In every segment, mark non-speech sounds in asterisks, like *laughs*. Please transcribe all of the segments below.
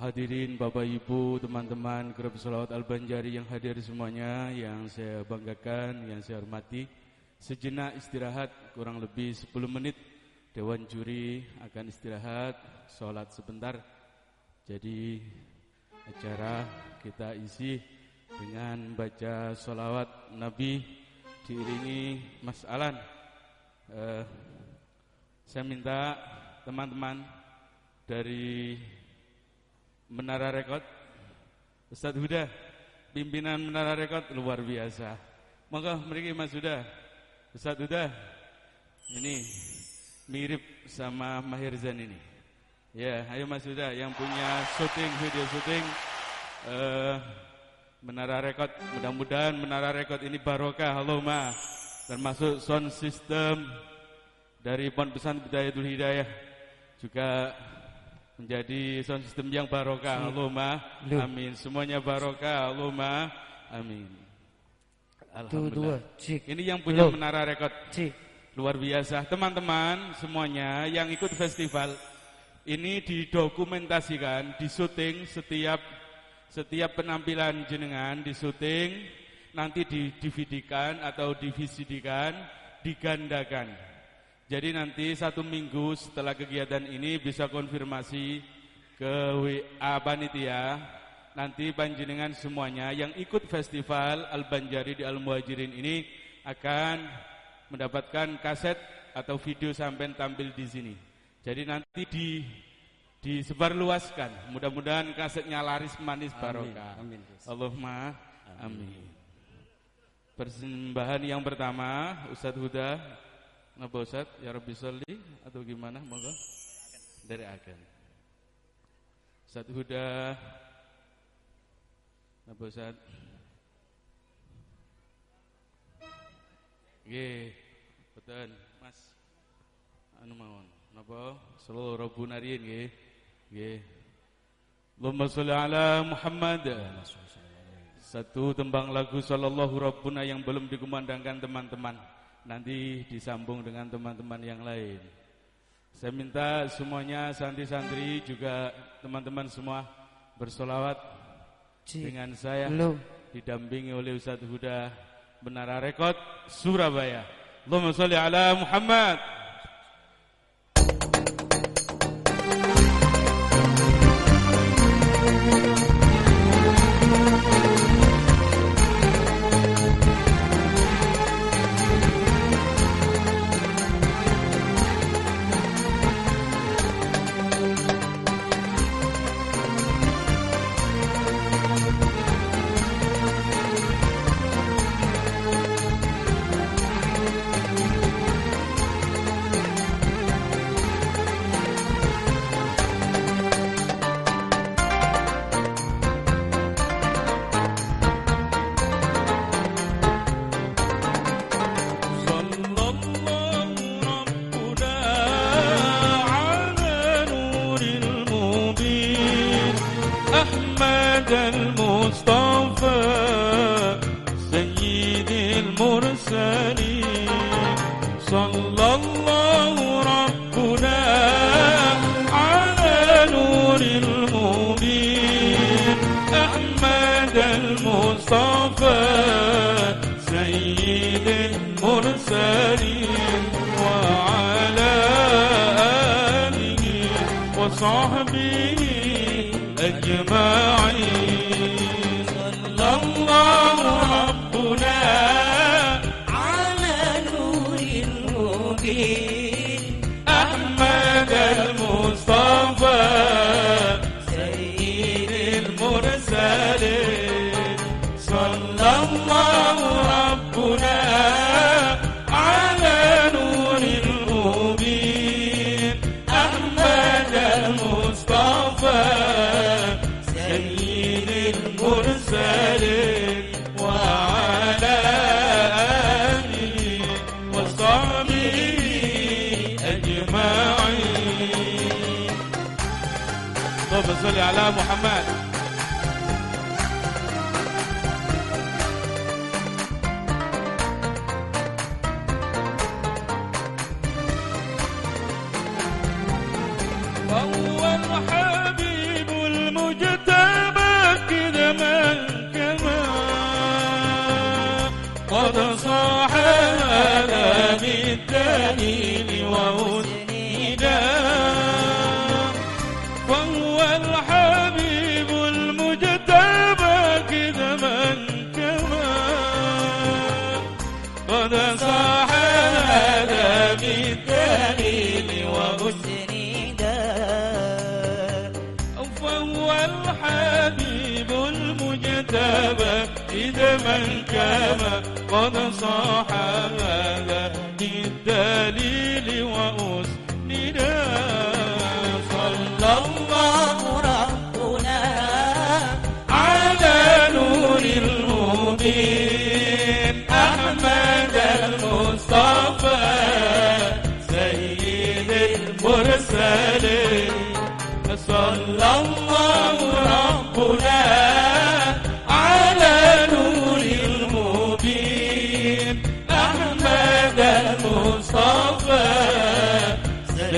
Hadirin Bapak Ibu, teman-teman grup Salawat Al-Banjari yang hadir semuanya Yang saya banggakan, yang saya hormati. Sejenak istirahat kurang lebih 10 menit Dewan juri akan istirahat, sholat sebentar. Jadi acara kita isi dengan baca sholawat Nabi Diiringi Mas Alan. Uh, Saya minta teman-teman dari Menara Rekod. Ustaz Huda Pimpinan Menara Rekod luar biasa. Maka mereka Mas Huda. Ustaz Huda Ini mirip sama Mahirzan ini. Ya ayo Mas Huda Yang punya syuting video syuting uh, Menara Rekod. Mudah-mudahan Menara Rekod ini barokah Allahumma. Termasuk sound system Dari Pondok Pesan Bidayatul Hidayah. Juga menjadi sound system yang barokah. Allahumma amin. Semuanya barokah. Allahumma amin. Alhamdulillah. Ini yang punya menara rekod. Luar biasa. Teman-teman semuanya yang ikut festival ini didokumentasikan disuting setiap setiap penampilan jenengan disuting nanti di DVD-kan atau divisidikan digandakan jadi nanti satu minggu setelah kegiatan ini bisa konfirmasi ke WA panitia. Nanti panjenengan semuanya yang ikut festival Al-Banjari di Al-Muhajirin ini akan mendapatkan kaset atau video sampai tampil di sini. Jadi nanti di disebarluaskan. Mudah-mudahan kasetnya laris manis barokah. Amin. Allahumma amin. Persembahan yang pertama Ustadz Huda Napa Ustaz? Ya Rabbi sholli atau gimana? Monggo. Dari akan. Ustaz Huda. Napa Ustaz? Nggih. Betul, Mas. Anu mawon. Napa? Seluruh Rabu nariin nggih. Nggih. Allahumma sholli ala Muhammad. Satu tembang lagu sallallahu rabbuna yang belum dikumandangkan teman-teman nanti disambung dengan teman-teman yang lain. Saya minta semuanya santri-santri juga teman-teman semua bersolawat dengan saya Belum. didampingi oleh Ustaz Huda Menara Rekod Surabaya. Allahumma sholli ala Muhammad. eden أجمعين الله ربنا على محمد. أول حبيب المجتبى من كما قد قد صاح هذا بالدليل وأسندا فهو الحبيب المجتبى إذا من كما قد صاح هذا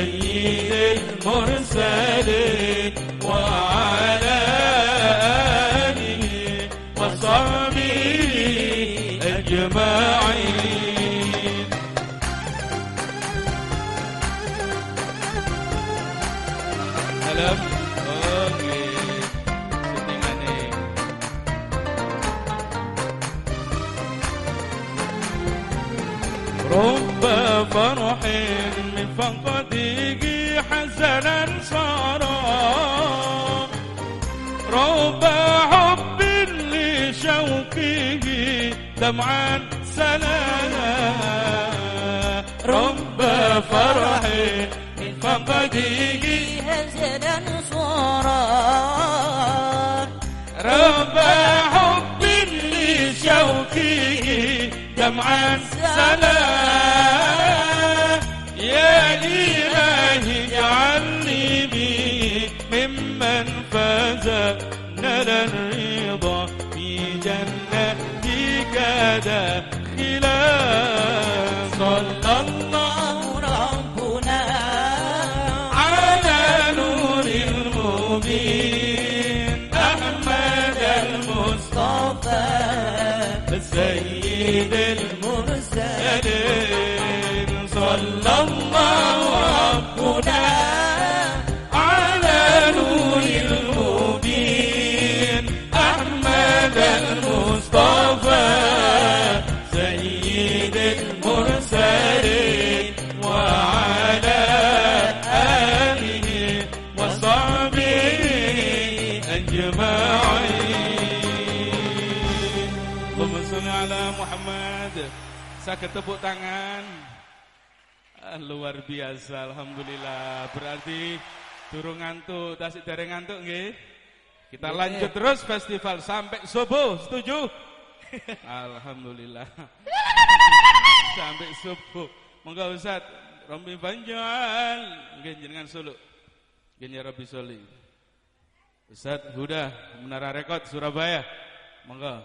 سيد المرسلين وعلى آله وصحبه أجمعين settingannya. رب فرح فقده حزنا صارا رب حب لشوقه دمعا سلا رب من هزلا صورا رب حب لشوقه دمعا سلا يا إلهي اجعلني به ممن فاز نال الرضا في جنتك داخلا. صلى الله ربنا على نور المبين. أحمد المصطفى السيد المرسلين صلى الله ربنا على نور المبين أحمد المصطفى سيد المرسلين وعلى آله وصحبه أجمعين اللهم صل على Muhammad Sakit tepuk tangan. Luar biasa Alhamdulillah. Berarti Durung ngantuk Tasik dari ngantuk nggih? Kita lanjut terus festival Sampai subuh Setuju? *laughs* Alhamdulillah. *laughs* Sampai subuh. Monggo Ustaz. Rombi Banjal Nggih jenengan suluk. Nggih ya Rabbi Soli Ustaz Huda. Menara Rekod Surabaya. Monggo